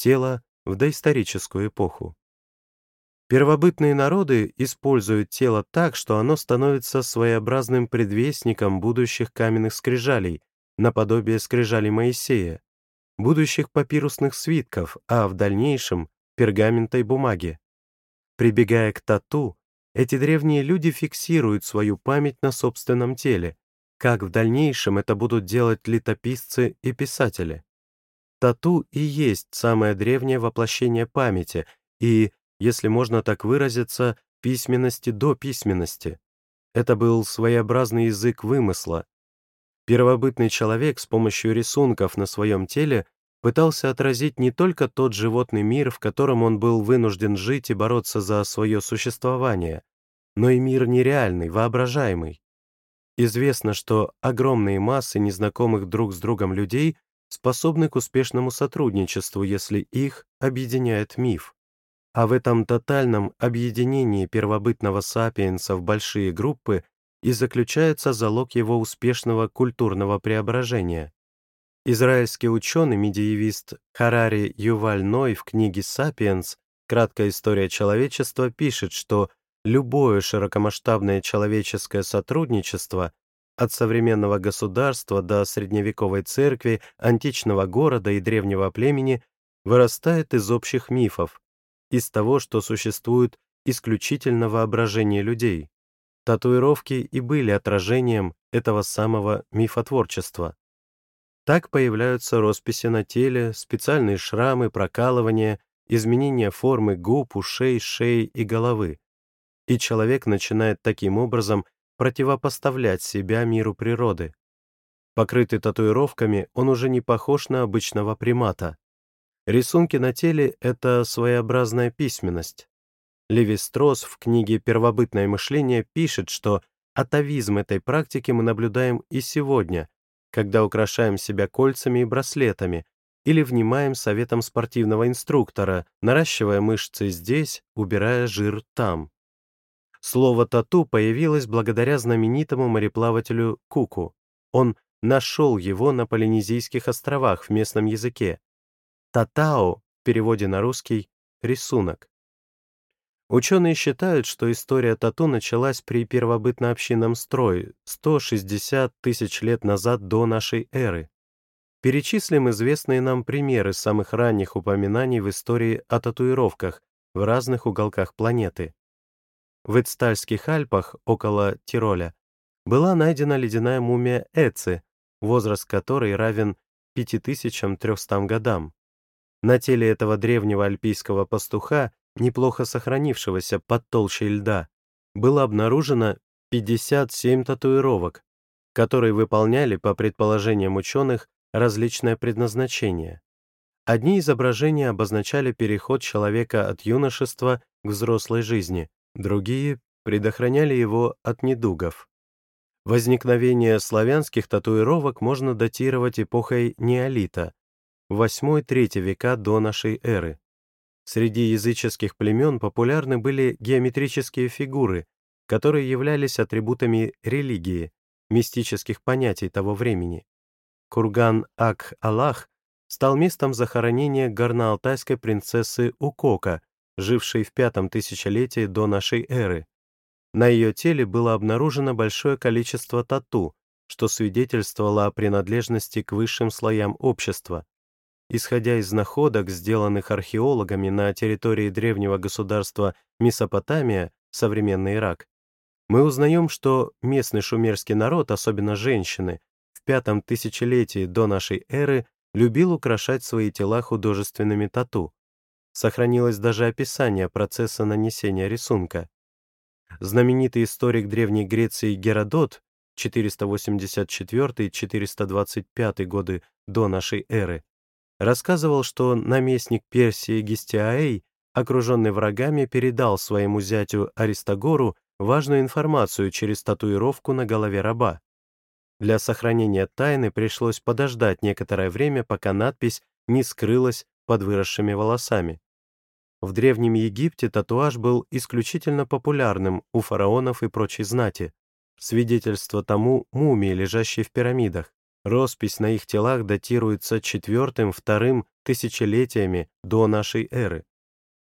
тело в доисторическую эпоху. Первобытные народы используют тело так, что оно становится своеобразным предвестником будущих каменных скрижалей, наподобие скрижалей Моисея, будущих папирусных свитков, а в дальнейшем — пергамента бумаги. Прибегая к тату, эти древние люди фиксируют свою память на собственном теле, как в дальнейшем это будут делать летописцы и писатели. Тату и есть самое древнее воплощение памяти и, если можно так выразиться, письменности до письменности. Это был своеобразный язык вымысла. Первобытный человек с помощью рисунков на своем теле пытался отразить не только тот животный мир, в котором он был вынужден жить и бороться за свое существование, но и мир нереальный, воображаемый. Известно, что огромные массы незнакомых друг с другом людей способны к успешному сотрудничеству, если их объединяет миф. А в этом тотальном объединении первобытного сапиенса в большие группы и заключается залог его успешного культурного преображения. Израильский ученый-медиевист Харари Юваль Ной в книге «Сапиенс. Краткая история человечества» пишет, что любое широкомасштабное человеческое сотрудничество от современного государства до средневековой церкви, античного города и древнего племени вырастает из общих мифов, из того, что существует исключительно воображение людей. Татуировки и были отражением этого самого мифотворчества. Так появляются росписи на теле, специальные шрамы, прокалывания, изменение формы губ, ушей, шеи и головы. И человек начинает таким образом противопоставлять себя миру природы. Покрытый татуировками, он уже не похож на обычного примата. Рисунки на теле — это своеобразная письменность. Леви Строс в книге «Первобытное мышление» пишет, что атовизм этой практики мы наблюдаем и сегодня, когда украшаем себя кольцами и браслетами, или внимаем советам спортивного инструктора, наращивая мышцы здесь, убирая жир там. Слово «тату» появилось благодаря знаменитому мореплавателю Куку. Он нашел его на Полинезийских островах в местном языке. «Татао» в переводе на русский «рисунок». Ученые считают, что история тату началась при первобытно-общинном строе 160 тысяч лет назад до нашей эры. Перечислим известные нам примеры самых ранних упоминаний в истории о татуировках в разных уголках планеты. В Эцтальских Альпах, около Тироля, была найдена ледяная мумия Эци, возраст которой равен 5300 годам. На теле этого древнего альпийского пастуха, неплохо сохранившегося под толщей льда, было обнаружено 57 татуировок, которые выполняли, по предположениям ученых, различное предназначение. Одни изображения обозначали переход человека от юношества к взрослой жизни, другие предохраняли его от недугов. Возникновение славянских татуировок можно датировать эпохой неолита, 8-3 века до нашей эры. Среди языческих племен популярны были геометрические фигуры, которые являлись атрибутами религии, мистических понятий того времени. Курган Ак-Аллах стал местом захоронения горноалтайской принцессы Укока, жившей в пятом тысячелетии до нашей эры. На ее теле было обнаружено большое количество тату, что свидетельствовало о принадлежности к высшим слоям общества. Исходя из находок, сделанных археологами на территории древнего государства Месопотамия, современный Ирак, мы узнаем, что местный шумерский народ, особенно женщины, в пятом тысячелетии до нашей эры любил украшать свои тела художественными тату. Сохранилось даже описание процесса нанесения рисунка. Знаменитый историк Древней Греции Геродот 484-425 годы до нашей эры рассказывал, что наместник Персии Гестиаэй, окруженный врагами, передал своему зятю Аристагору важную информацию через татуировку на голове раба. Для сохранения тайны пришлось подождать некоторое время, пока надпись не скрылась под выросшими волосами. В Древнем Египте татуаж был исключительно популярным у фараонов и прочей знати. Свидетельство тому мумии, лежащие в пирамидах. Роспись на их телах датируется четвертым-вторым тысячелетиями до нашей эры.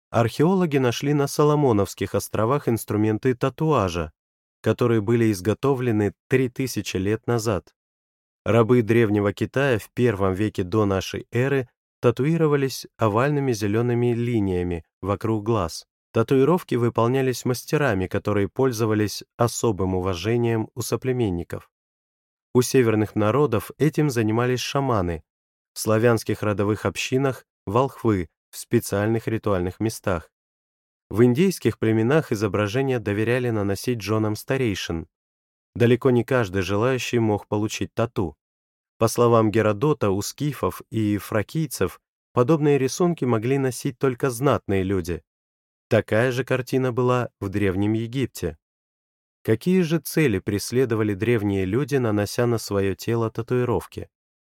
Археологи нашли на Соломоновских островах инструменты татуажа, которые были изготовлены 3000 лет назад. Рабы древнего Китая в первом веке до нашей эры татуировались овальными зелеными линиями вокруг глаз. Татуировки выполнялись мастерами, которые пользовались особым уважением у соплеменников. У северных народов этим занимались шаманы, в славянских родовых общинах — волхвы в специальных ритуальных местах. В индейских племенах изображения доверяли наносить женам старейшин. Далеко не каждый желающий мог получить тату. По словам Геродота, у скифов и фракийцев подобные рисунки могли носить только знатные люди. Такая же картина была в Древнем Египте. Какие же цели преследовали древние люди, нанося на свое тело татуировки?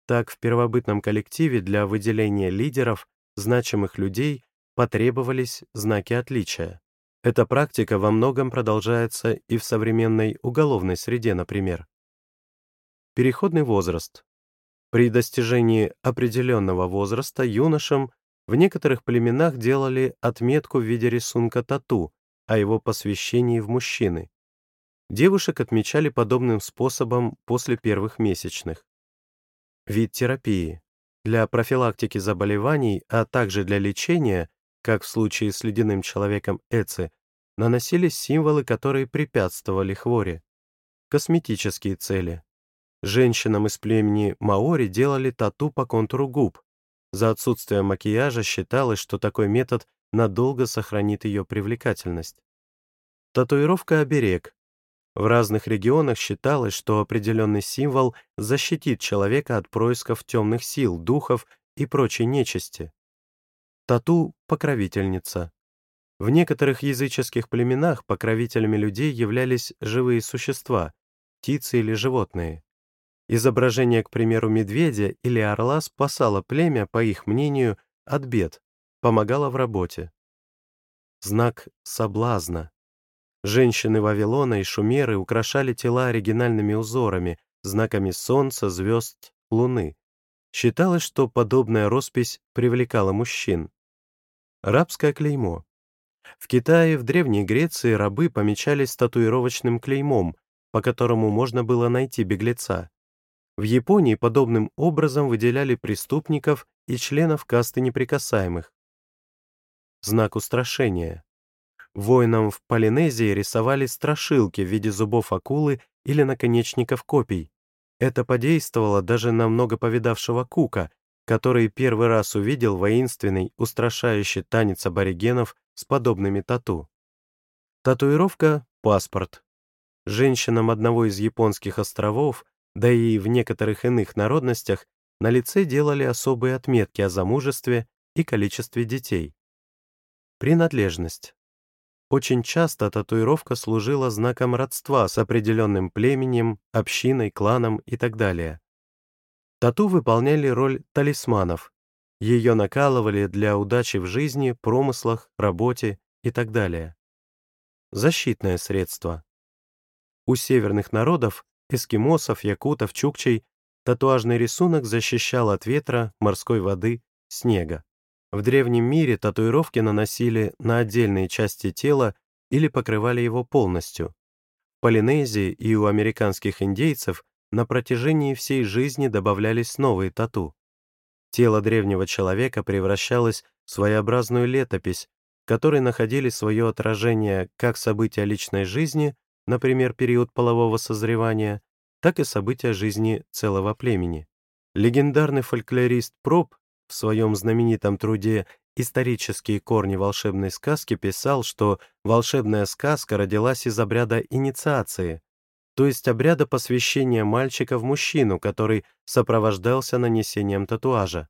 Так, в первобытном коллективе для выделения лидеров, значимых людей, потребовались знаки отличия. Эта практика во многом продолжается и в современной уголовной среде, например. Переходный возраст. При достижении определенного возраста юношам в некоторых племенах делали отметку в виде рисунка тату о его посвящении в мужчины. Девушек отмечали подобным способом после первых месячных. Вид терапии. Для профилактики заболеваний, а также для лечения, как в случае с ледяным человеком Эци, наносились символы, которые препятствовали хворе. Косметические цели. Женщинам из племени Маори делали тату по контуру губ, за отсутствием макияжа считалось, что такой метод надолго сохранит ее привлекательность. Татуировка-оберег. В разных регионах считалось, что определенный символ защитит человека от происков темных сил, духов и прочей нечисти. Тату-покровительница. В некоторых языческих племенах покровителями людей являлись живые существа, птицы или животные. Изображение, к примеру, медведя или орла спасало племя, по их мнению, от бед, помогало в работе. Знак соблазна. Женщины Вавилона и Шумеры украшали тела оригинальными узорами, знаками солнца, звезд, луны. Считалось, что подобная роспись привлекала мужчин. Рабское клеймо. В Китае, в Древней Греции рабы помечались татуировочным клеймом, по которому можно было найти беглеца. В Японии подобным образом выделяли преступников и членов касты неприкасаемых. Знак устрашения. Воинам в Полинезии рисовали страшилки в виде зубов акулы или наконечников копий. Это подействовало даже на много повидавшего Кука, который первый раз увидел воинственный, устрашающий танец аборигенов с подобными тату. Татуировка — паспорт. Женщинам одного из японских островов да и в некоторых иных народностях на лице делали особые отметки о замужестве и количестве детей. Принадлежность. Очень часто татуировка служила знаком родства с определенным племенем, общиной, кланом и так далее. Тату выполняли роль талисманов. Ее накалывали для удачи в жизни, промыслах, работе и так далее. Защитное средство. У северных народов эскимосов, якутов, чукчей, татуажный рисунок защищал от ветра, морской воды, снега. В древнем мире татуировки наносили на отдельные части тела или покрывали его полностью. В Полинезии и у американских индейцев на протяжении всей жизни добавлялись новые тату. Тело древнего человека превращалось в своеобразную летопись, в которой находили свое отражение как события личной жизни, например, период полового созревания, так и события жизни целого племени. Легендарный фольклорист Проб в своем знаменитом труде «Исторические корни волшебной сказки» писал, что волшебная сказка родилась из обряда инициации, то есть обряда посвящения мальчика в мужчину, который сопровождался нанесением татуажа.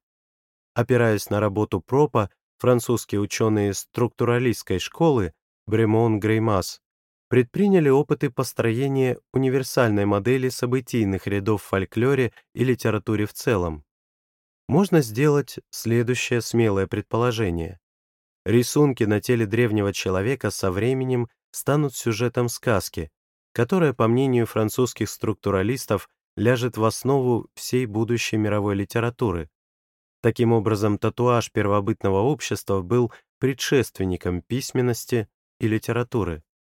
Опираясь на работу Пропа, французские ученые структуралистской школы Бремон Греймас предприняли опыты построения универсальной модели событийных рядов в фольклоре и литературе в целом. Можно сделать следующее смелое предположение. Рисунки на теле древнего человека со временем станут сюжетом сказки, которая, по мнению французских структуралистов, ляжет в основу всей будущей мировой литературы. Таким образом, татуаж первобытного общества был предшественником письменности и литературы.